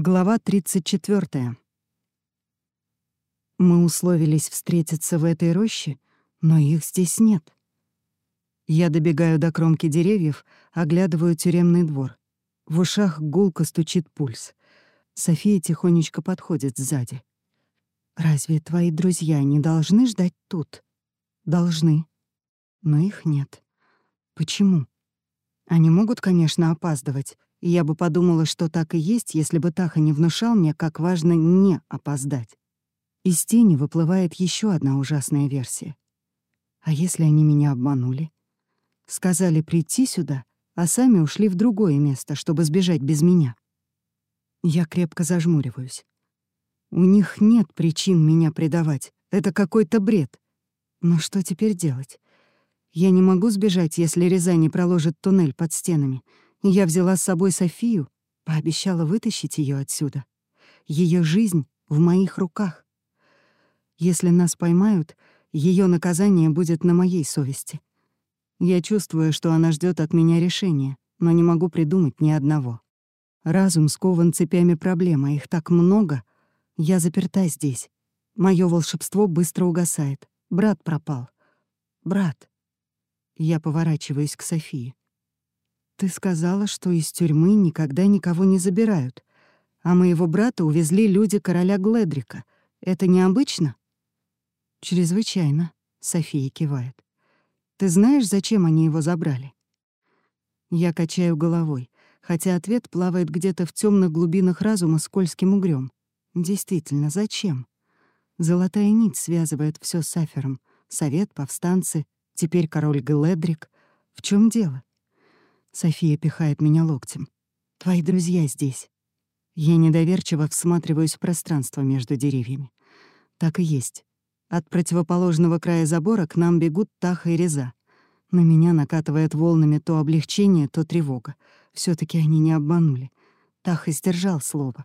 Глава 34. Мы условились встретиться в этой роще, но их здесь нет. Я добегаю до кромки деревьев, оглядываю тюремный двор. В ушах гулко стучит пульс. София тихонечко подходит сзади. «Разве твои друзья не должны ждать тут?» «Должны. Но их нет. Почему?» Они могут, конечно, опаздывать, я бы подумала, что так и есть, если бы Таха не внушал мне, как важно не опоздать. Из тени выплывает еще одна ужасная версия. А если они меня обманули? Сказали прийти сюда, а сами ушли в другое место, чтобы сбежать без меня. Я крепко зажмуриваюсь. У них нет причин меня предавать. Это какой-то бред. Но что теперь делать? Я не могу сбежать, если Рязани проложит туннель под стенами — я взяла с собой Софию, пообещала вытащить ее отсюда. Ее жизнь в моих руках. Если нас поймают, ее наказание будет на моей совести. Я чувствую, что она ждет от меня решения, но не могу придумать ни одного. Разум скован цепями проблем, а их так много. Я заперта здесь. Мое волшебство быстро угасает. Брат пропал. Брат. Я поворачиваюсь к Софии. «Ты сказала, что из тюрьмы никогда никого не забирают, а моего брата увезли люди короля Гледрика. Это необычно?» «Чрезвычайно», — София кивает. «Ты знаешь, зачем они его забрали?» Я качаю головой, хотя ответ плавает где-то в темных глубинах разума скользким угрём. Действительно, зачем? Золотая нить связывает все с Афером. Совет, повстанцы, теперь король Гледрик. В чем дело? София пихает меня локтем. «Твои друзья здесь». Я недоверчиво всматриваюсь в пространство между деревьями. Так и есть. От противоположного края забора к нам бегут Таха и Реза. На меня накатывает волнами то облегчение, то тревога. все таки они не обманули. Таха сдержал слово.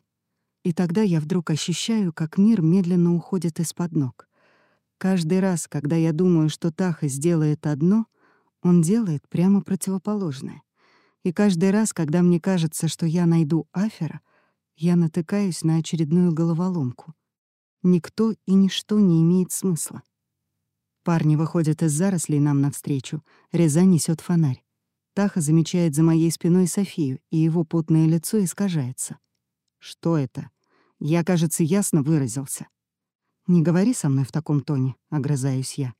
И тогда я вдруг ощущаю, как мир медленно уходит из-под ног. Каждый раз, когда я думаю, что Таха сделает одно, он делает прямо противоположное. И каждый раз, когда мне кажется, что я найду Афера, я натыкаюсь на очередную головоломку. Никто и ничто не имеет смысла. Парни выходят из зарослей нам навстречу, Реза несет фонарь. Таха замечает за моей спиной Софию, и его потное лицо искажается. «Что это? Я, кажется, ясно выразился». «Не говори со мной в таком тоне», — огрызаюсь я.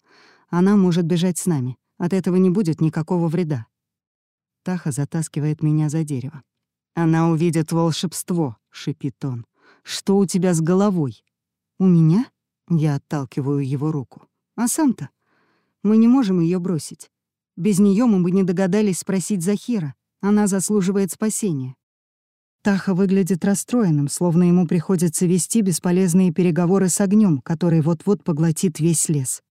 «Она может бежать с нами. От этого не будет никакого вреда». Таха затаскивает меня за дерево. «Она увидит волшебство», — шипит он. «Что у тебя с головой?» «У меня?» — я отталкиваю его руку. «А сам-то? Мы не можем ее бросить. Без нее мы бы не догадались спросить Захира. Она заслуживает спасения». Таха выглядит расстроенным, словно ему приходится вести бесполезные переговоры с огнем, который вот-вот поглотит весь лес.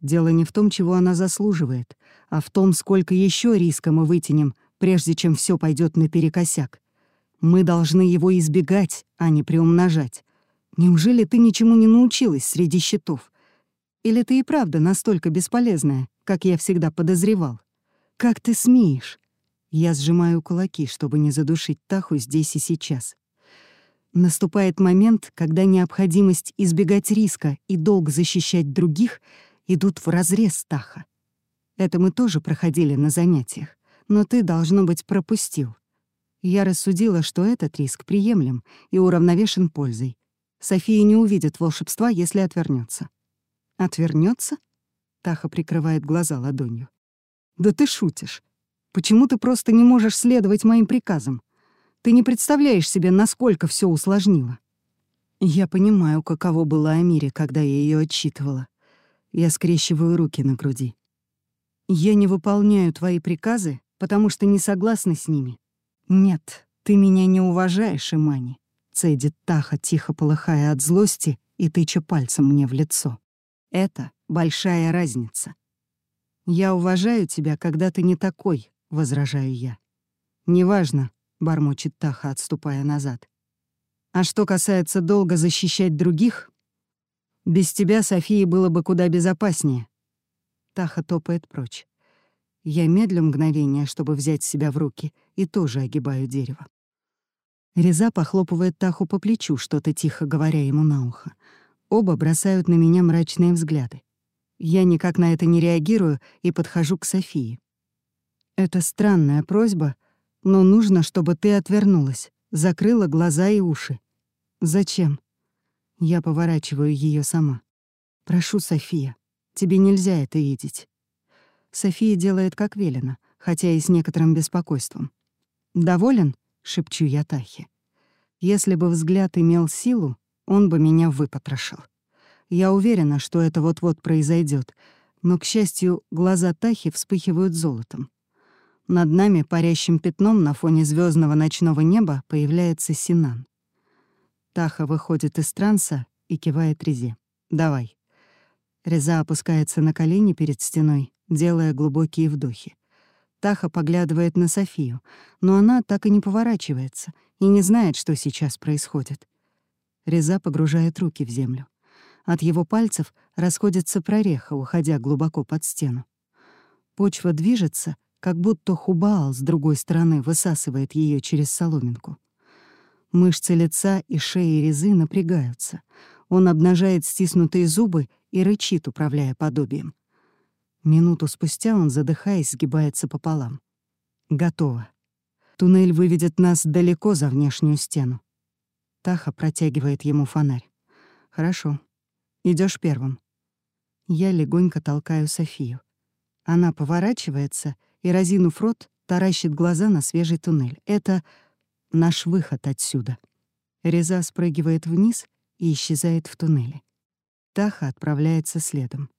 Дело не в том, чего она заслуживает, а в том, сколько еще риска мы вытянем, прежде чем все пойдет наперекосяк. Мы должны его избегать, а не приумножать. Неужели ты ничему не научилась среди щитов? Или ты и правда настолько бесполезная, как я всегда подозревал? Как ты смеешь? Я сжимаю кулаки, чтобы не задушить Таху здесь и сейчас. Наступает момент, когда необходимость избегать риска и долг защищать других — идут вразрез Таха. Это мы тоже проходили на занятиях, но ты, должно быть, пропустил. Я рассудила, что этот риск приемлем и уравновешен пользой. София не увидит волшебства, если отвернется. Отвернется? Таха прикрывает глаза ладонью. Да ты шутишь. Почему ты просто не можешь следовать моим приказам? Ты не представляешь себе, насколько все усложнило. Я понимаю, каково было Амире, когда я ее отчитывала. Я скрещиваю руки на груди. Я не выполняю твои приказы, потому что не согласна с ними. Нет, ты меня не уважаешь, Имани. Цедит Таха, тихо полыхая от злости и тыча пальцем мне в лицо. Это большая разница. Я уважаю тебя, когда ты не такой, возражаю я. Неважно, бормочет Таха, отступая назад. А что касается долга защищать других, без тебя, Софии, было бы куда безопаснее. Таха топает прочь. Я медлю мгновение, чтобы взять себя в руки, и тоже огибаю дерево. Реза похлопывает Таху по плечу, что-то тихо говоря ему на ухо. Оба бросают на меня мрачные взгляды. Я никак на это не реагирую и подхожу к Софии. Это странная просьба, но нужно, чтобы ты отвернулась, закрыла глаза и уши. Зачем? Я поворачиваю ее сама. Прошу, София, тебе нельзя это видеть. София делает как велено, хотя и с некоторым беспокойством. «Доволен?» — шепчу я Тахе. «Если бы взгляд имел силу, он бы меня выпотрошил. Я уверена, что это вот-вот произойдет, но, к счастью, глаза Тахи вспыхивают золотом. Над нами парящим пятном на фоне звездного ночного неба появляется Синан. Таха выходит из транса и кивает Резе. «Давай». Реза опускается на колени перед стеной, делая глубокие вдохи. Таха поглядывает на Софию, но она так и не поворачивается и не знает, что сейчас происходит. Реза погружает руки в землю. От его пальцев расходится прореха, уходя глубоко под стену. Почва движется, как будто Хубаал с другой стороны высасывает ее через соломинку. Мышцы лица и шеи Резы напрягаются. Он обнажает стиснутые зубы и рычит, управляя подобием. Минуту спустя он, задыхаясь, сгибается пополам. Готово. Туннель выведет нас далеко за внешнюю стену. Таха протягивает ему фонарь. Хорошо. Идешь первым. Я легонько толкаю Софию. Она поворачивается и, разинув рот, таращит глаза на свежий туннель. Это наш выход отсюда. Реза спрыгивает вниз и исчезает в туннеле. Таха отправляется следом.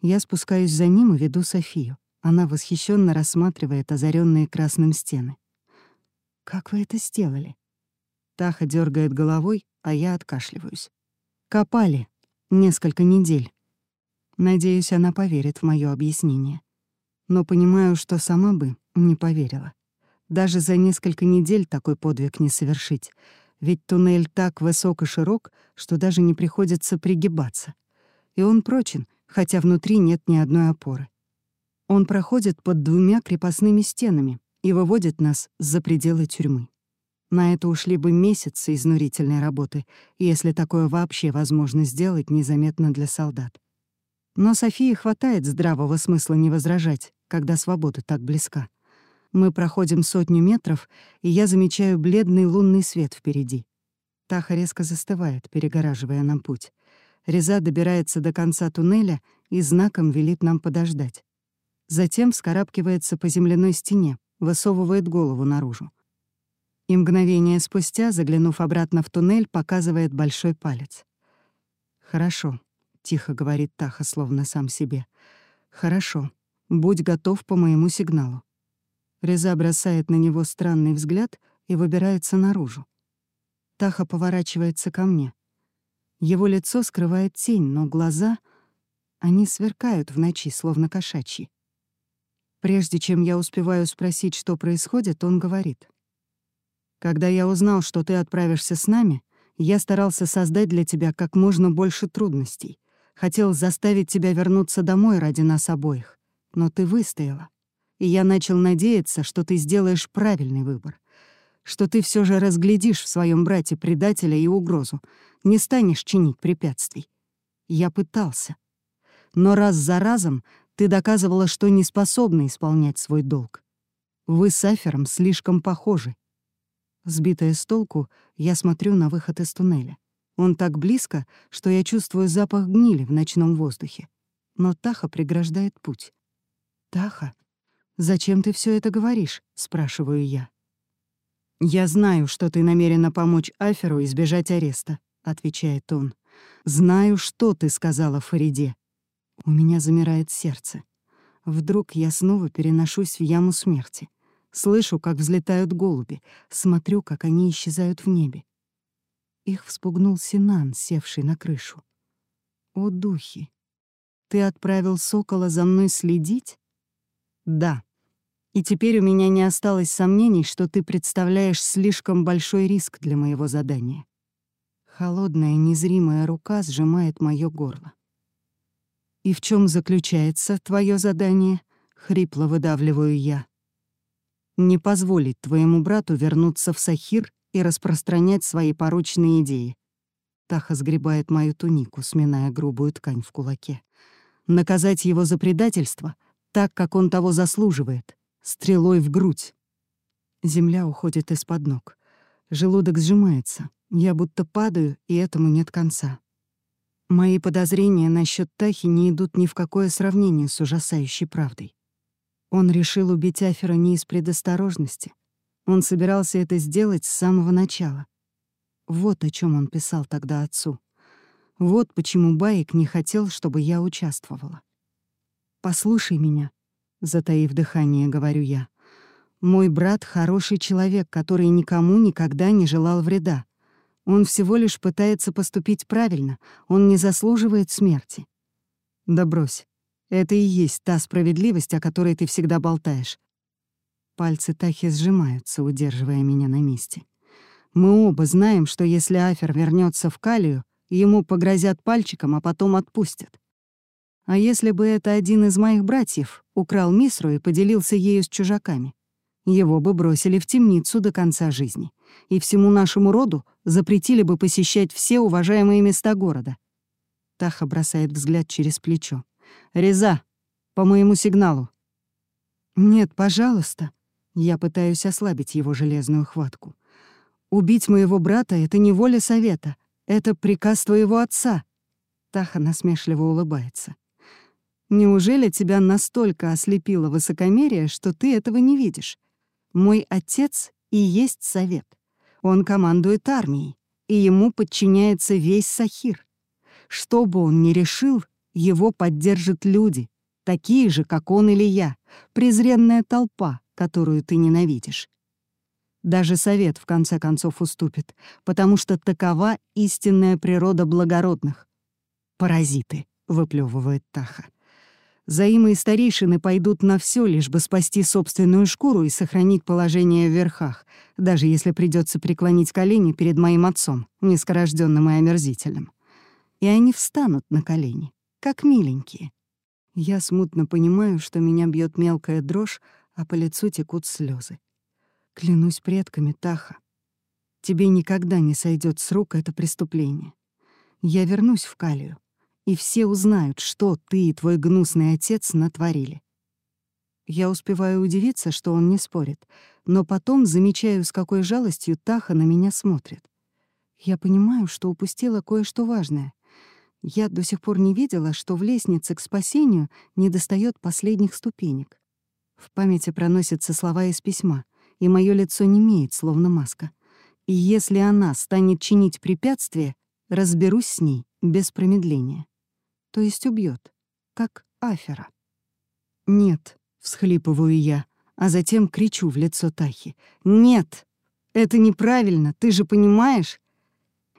Я спускаюсь за ним и веду Софию. Она восхищенно рассматривает озаренные красным стены. «Как вы это сделали?» Таха дергает головой, а я откашливаюсь. «Копали. Несколько недель». Надеюсь, она поверит в мое объяснение. Но понимаю, что сама бы не поверила. Даже за несколько недель такой подвиг не совершить, ведь туннель так высок и широк, что даже не приходится пригибаться. И он прочен, хотя внутри нет ни одной опоры. Он проходит под двумя крепостными стенами и выводит нас за пределы тюрьмы. На это ушли бы месяцы изнурительной работы, если такое вообще возможно сделать незаметно для солдат. Но Софии хватает здравого смысла не возражать, когда свобода так близка. Мы проходим сотню метров, и я замечаю бледный лунный свет впереди. Таха резко застывает, перегораживая нам путь. Реза добирается до конца туннеля и знаком велит нам подождать. Затем вскарабкивается по земляной стене, высовывает голову наружу. И мгновение спустя, заглянув обратно в туннель, показывает большой палец. «Хорошо», — тихо говорит Таха, словно сам себе. «Хорошо. Будь готов по моему сигналу». Реза бросает на него странный взгляд и выбирается наружу. Таха поворачивается ко мне — его лицо скрывает тень, но глаза... Они сверкают в ночи, словно кошачьи. Прежде чем я успеваю спросить, что происходит, он говорит. «Когда я узнал, что ты отправишься с нами, я старался создать для тебя как можно больше трудностей. Хотел заставить тебя вернуться домой ради нас обоих. Но ты выстояла. И я начал надеяться, что ты сделаешь правильный выбор что ты все же разглядишь в своем брате предателя и угрозу, не станешь чинить препятствий. Я пытался. Но раз за разом ты доказывала, что не способна исполнять свой долг. Вы с Афером слишком похожи. Сбитая с толку, я смотрю на выход из туннеля. Он так близко, что я чувствую запах гнили в ночном воздухе. Но Таха преграждает путь. «Таха, зачем ты все это говоришь?» — спрашиваю я. «Я знаю, что ты намерена помочь Аферу избежать ареста», — отвечает он. «Знаю, что ты сказала Фариде». У меня замирает сердце. Вдруг я снова переношусь в яму смерти. Слышу, как взлетают голуби, смотрю, как они исчезают в небе. Их вспугнул Синан, севший на крышу. «О, духи! Ты отправил сокола за мной следить?» «Да», и теперь у меня не осталось сомнений, что ты представляешь слишком большой риск для моего задания. Холодная, незримая рука сжимает моё горло. «И в чем заключается твое задание?» — хрипло выдавливаю я. «Не позволить твоему брату вернуться в Сахир и распространять свои порочные идеи. Таха сгребает мою тунику, сминая грубую ткань в кулаке. Наказать его за предательство, так, как он того заслуживает, стрелой в грудь. Земля уходит из-под ног. Желудок сжимается. Я будто падаю, и этому нет конца. Мои подозрения насчет Тахи не идут ни в какое сравнение с ужасающей правдой. Он решил убить Афера не из предосторожности. Он собирался это сделать с самого начала. Вот о чем он писал тогда отцу. Вот почему Баик не хотел, чтобы я участвовала. «Послушай меня», — затаив дыхание, говорю я. «Мой брат — хороший человек, который никому никогда не желал вреда. Он всего лишь пытается поступить правильно, он не заслуживает смерти». «Да брось. Это и есть та справедливость, о которой ты всегда болтаешь». Пальцы Тахи сжимаются, удерживая меня на месте. Мы оба знаем, что если Афер вернется в Калию, ему погрозят пальчиком, а потом отпустят. А если бы это один из моих братьев украл Мисру и поделился ею с чужаками? Его бы бросили в темницу до конца жизни, и всему нашему роду запретили бы посещать все уважаемые места города. Таха бросает взгляд через плечо. «Реза! По моему сигналу!» «Нет, пожалуйста!» Я пытаюсь ослабить его железную хватку. Убить моего брата — это не воля совета. Это приказ твоего отца. Таха насмешливо улыбается. Неужели тебя настолько ослепило высокомерие, что ты этого не видишь? Мой отец и есть совет. Он командует армией, и ему подчиняется весь Сахир. Что бы он ни решил, его поддержат люди, такие же, как он или я, презренная толпа, которую ты ненавидишь. Даже совет, в конце концов, уступит, потому что такова истинная природа благородных. «Паразиты», — выплевывает Таха. Заимы и старейшины пойдут на все, лишь бы спасти собственную шкуру и сохранить положение в верхах, даже если придется преклонить колени перед моим отцом, нескорожденным и омерзительным. И они встанут на колени, как миленькие. Я смутно понимаю, что меня бьет мелкая дрожь, а по лицу текут слезы. Клянусь предками, Таха. Тебе никогда не сойдет с рук это преступление. Я вернусь в Калию, и все узнают, что ты и твой гнусный отец натворили. Я успеваю удивиться, что он не спорит, но потом замечаю, с какой жалостью Таха на меня смотрит. Я понимаю, что упустила кое-что важное. Я до сих пор не видела, что в лестнице к спасению недостает последних ступенек. В памяти проносятся слова из письма — и мое лицо не имеет, словно маска. И если она станет чинить препятствие, разберусь с ней без промедления. То есть убьет, как Афера. «Нет», — всхлипываю я, а затем кричу в лицо Тахи. «Нет! Это неправильно, ты же понимаешь?»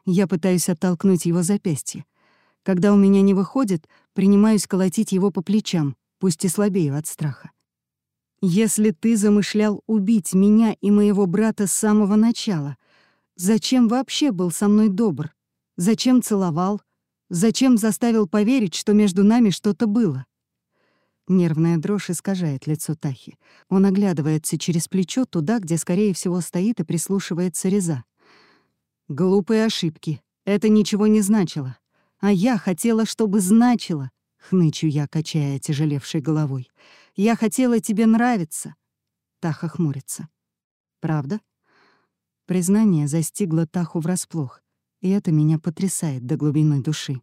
Я пытаюсь оттолкнуть его запястье. Когда у меня не выходит, принимаюсь колотить его по плечам, пусть и слабею от страха. Если ты замышлял убить меня и моего брата с самого начала, зачем вообще был со мной добр? Зачем целовал? Зачем заставил поверить, что между нами что-то было? Нервная дрожь искажает лицо Тахи. Он оглядывается через плечо туда, где, скорее всего, стоит и прислушивается Реза. «Глупые ошибки. Это ничего не значило. А я хотела, чтобы значило», — хнычу я, качая тяжелевшей головой. Я хотела тебе нравиться». Таха хмурится. «Правда?» Признание застигло Таху врасплох, и это меня потрясает до глубины души.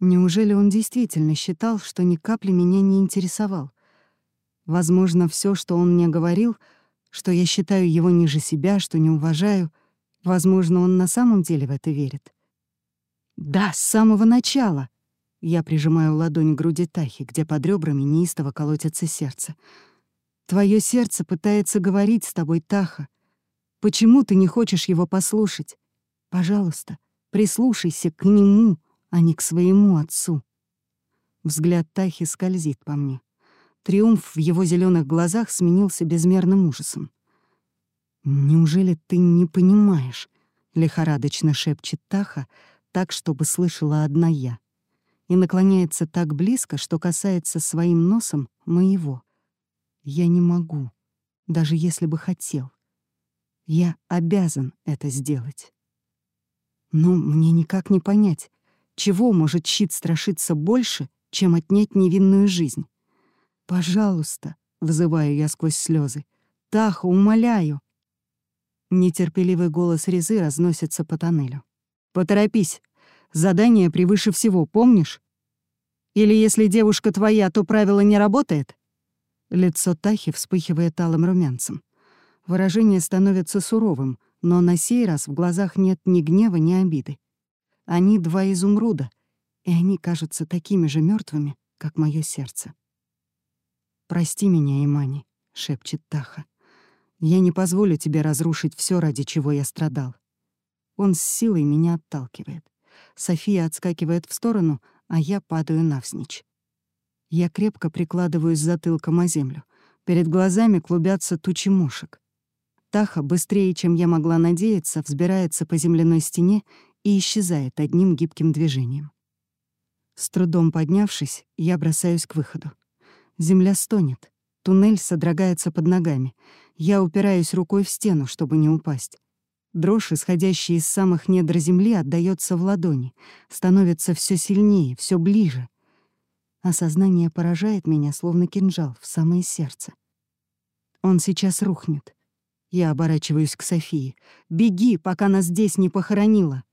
Неужели он действительно считал, что ни капли меня не интересовал? Возможно, все, что он мне говорил, что я считаю его ниже себя, что не уважаю, возможно, он на самом деле в это верит. Да, с самого начала. Я прижимаю ладонь к груди Тахи, где под ребрами неистово колотится сердце. Твое сердце пытается говорить с тобой, Таха. Почему ты не хочешь его послушать? Пожалуйста, прислушайся к нему, а не к своему отцу. Взгляд Тахи скользит по мне. Триумф в его зеленых глазах сменился безмерным ужасом. «Неужели ты не понимаешь?» — лихорадочно шепчет Таха, так, чтобы слышала одна я и наклоняется так близко, что касается своим носом моего. Я не могу, даже если бы хотел. Я обязан это сделать. Но мне никак не понять, чего может щит страшиться больше, чем отнять невинную жизнь. «Пожалуйста», — взываю я сквозь слезы, — «Таха, умоляю». Нетерпеливый голос Резы разносится по тоннелю. «Поторопись. Задание превыше всего, помнишь? Или если девушка твоя, то правило не работает?» Лицо Тахи вспыхивает алым румянцем. Выражение становится суровым, но на сей раз в глазах нет ни гнева, ни обиды. Они два изумруда, и они кажутся такими же мертвыми, как мое сердце. «Прости меня, Имани», — шепчет Таха. «Я не позволю тебе разрушить все, ради чего я страдал». Он с силой меня отталкивает. София отскакивает в сторону, а я падаю навзничь. Я крепко прикладываюсь затылком о землю. Перед глазами клубятся тучи мушек. Таха, быстрее, чем я могла надеяться, взбирается по земляной стене и исчезает одним гибким движением. С трудом поднявшись, я бросаюсь к выходу. Земля стонет. Туннель содрогается под ногами. Я упираюсь рукой в стену, чтобы не упасть. Дрожь, исходящая из самых недр земли, отдаётся в ладони, становится все сильнее, все ближе. Осознание поражает меня, словно кинжал, в самое сердце. Он сейчас рухнет. Я оборачиваюсь к Софии. «Беги, пока нас здесь не похоронило!»